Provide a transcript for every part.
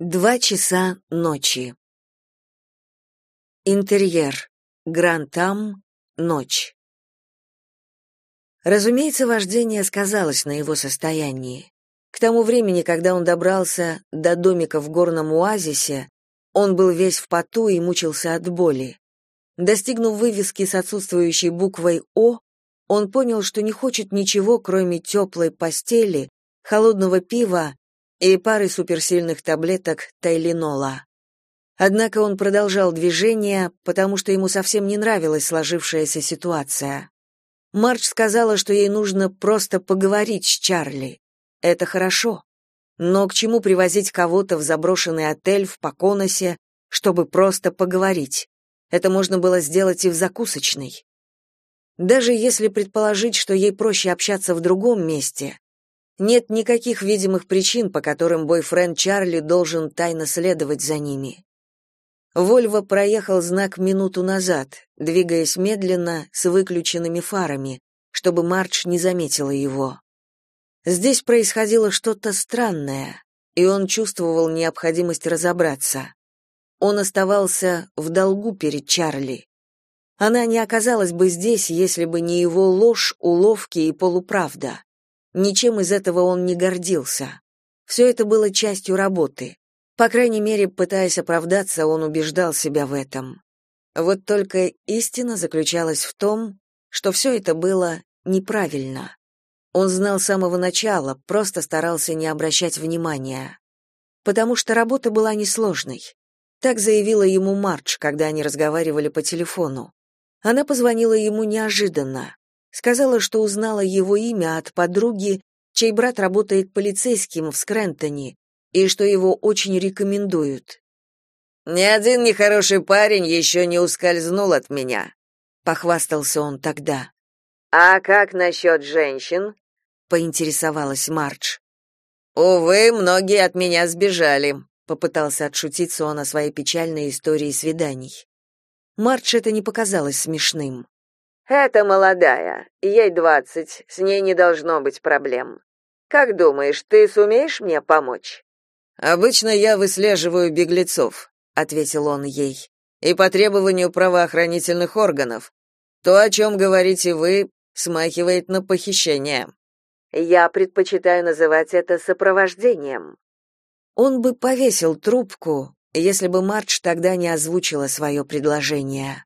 Два часа ночи. Интерьер. Грантам. Ночь. Разумеется, вождение сказалось на его состоянии. К тому времени, когда он добрался до домика в горном оазисе, он был весь в поту и мучился от боли. Достигнув вывески с отсутствующей буквой «О», он понял, что не хочет ничего, кроме теплой постели, холодного пива и пары суперсильных таблеток тайленола. Однако он продолжал движение, потому что ему совсем не нравилась сложившаяся ситуация. Марч сказала, что ей нужно просто поговорить с Чарли. Это хорошо. Но к чему привозить кого-то в заброшенный отель в Поконосе, чтобы просто поговорить? Это можно было сделать и в закусочной. Даже если предположить, что ей проще общаться в другом месте, нет никаких видимых причин, по которым бойфренд Чарли должен тайно следовать за ними. Вольво проехал знак минуту назад, двигаясь медленно, с выключенными фарами, чтобы Мардж не заметила его. Здесь происходило что-то странное, и он чувствовал необходимость разобраться. Он оставался в долгу перед Чарли. Она не оказалась бы здесь, если бы не его ложь, уловки и полуправда. Ничем из этого он не гордился. Все это было частью работы. По крайней мере, пытаясь оправдаться, он убеждал себя в этом. Вот только истина заключалась в том, что все это было неправильно. Он знал с самого начала, просто старался не обращать внимания. Потому что работа была несложной. Так заявила ему Мардж, когда они разговаривали по телефону. Она позвонила ему неожиданно. Сказала, что узнала его имя от подруги, чей брат работает полицейским в Скрентоне, и что его очень рекомендуют. «Ни один нехороший парень еще не ускользнул от меня», — похвастался он тогда. «А как насчет женщин?» — поинтересовалась Мардж. «Увы, многие от меня сбежали», — попытался отшутиться он о своей печальной истории свиданий. Мардж это не показалось смешным. Это молодая, ей двадцать, с ней не должно быть проблем. Как думаешь, ты сумеешь мне помочь? Обычно я выслеживаю беглецов, ответил он ей. И по требованию правоохранительных органов. То, о чем говорите вы, смахивает на похищение. Я предпочитаю называть это сопровождением. Он бы повесил трубку, если бы Мардж тогда не озвучила свое предложение.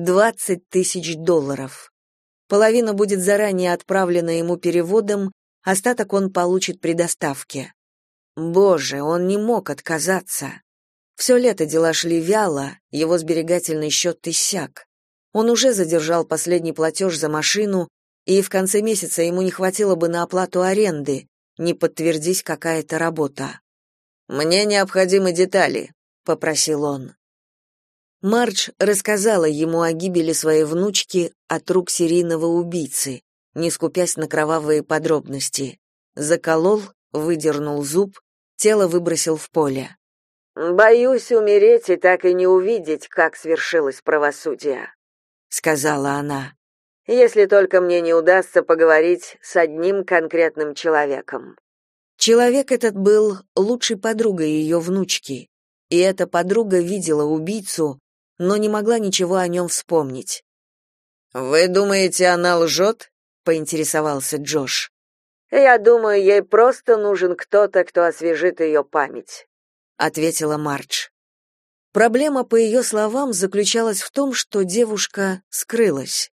Двадцать тысяч долларов. Половина будет заранее отправлена ему переводом, остаток он получит при доставке. Боже, он не мог отказаться. Все лето дела шли вяло, его сберегательный счет иссяк. Он уже задержал последний платеж за машину, и в конце месяца ему не хватило бы на оплату аренды, не подтвердись какая-то работа. «Мне необходимы детали», — попросил он. Мардж рассказала ему о гибели своей внучки от рук серийного убийцы, не скупясь на кровавые подробности. Заколол, выдернул зуб, тело выбросил в поле. «Боюсь умереть и так и не увидеть, как свершилось правосудие», — сказала она. «Если только мне не удастся поговорить с одним конкретным человеком». Человек этот был лучшей подругой ее внучки, и эта подруга видела убийцу, но не могла ничего о нем вспомнить. «Вы думаете, она лжет?» — поинтересовался Джош. «Я думаю, ей просто нужен кто-то, кто освежит ее память», — ответила Мардж. Проблема, по ее словам, заключалась в том, что девушка скрылась.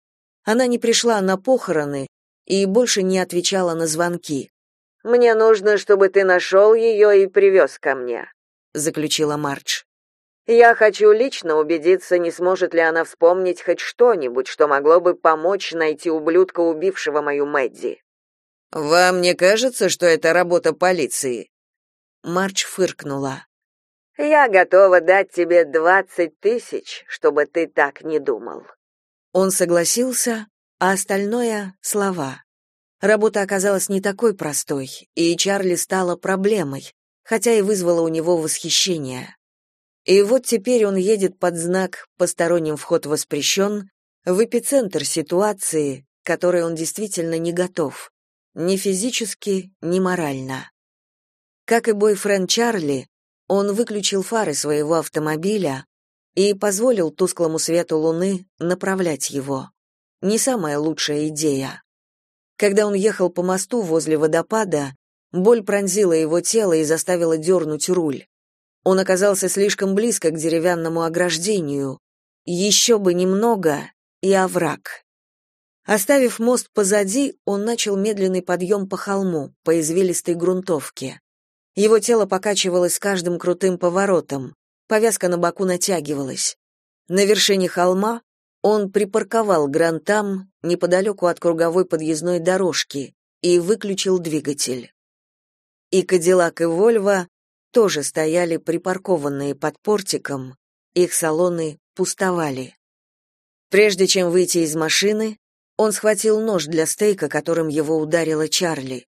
Она не пришла на похороны и больше не отвечала на звонки. «Мне нужно, чтобы ты нашел ее и привез ко мне», — заключила Мардж. Я хочу лично убедиться, не сможет ли она вспомнить хоть что-нибудь, что могло бы помочь найти ублюдка, убившего мою Мэдди. Вам не кажется, что это работа полиции? Марч фыркнула. Я готова дать тебе двадцать тысяч, чтобы ты так не думал. Он согласился, а остальное — слова. Работа оказалась не такой простой, и Чарли стала проблемой, хотя и вызвала у него восхищение. И вот теперь он едет под знак «Посторонним вход воспрещен» в эпицентр ситуации, которой он действительно не готов. Ни физически, ни морально. Как и бойфренд Чарли, Он выключил фары своего автомобиля и позволил тусклому свету луны направлять его. Не самая лучшая идея. Когда он ехал по мосту возле водопада, боль пронзила его тело и заставила дернуть руль. Он оказался слишком близко к деревянному ограждению. Еще бы немного, и овраг. Оставив мост позади, он начал медленный подъем по холму, по извилистой грунтовке. Его тело покачивалось с каждым крутым поворотом, повязка на боку натягивалась. На вершине холма он припарковал Грантам неподалеку от круговой подъездной дорожки и выключил двигатель. И Кадиллак и Вольво тоже стояли припаркованные под портиком, их салоны пустовали. Прежде чем выйти из машины, он схватил нож для стейка, которым его ударила Чарли.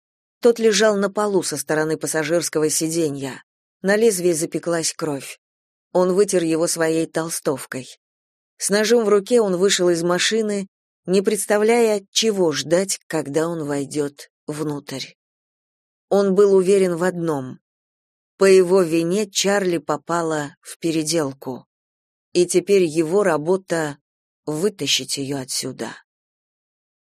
Тот лежал на полу со стороны пассажирского сиденья. На лезвии запеклась кровь. Он вытер его своей толстовкой. С ножом в руке он вышел из машины, не представляя, чего ждать, когда он войдет внутрь. Он был уверен в одном. По его вине Чарли попала в переделку. И теперь его работа вытащить ее отсюда.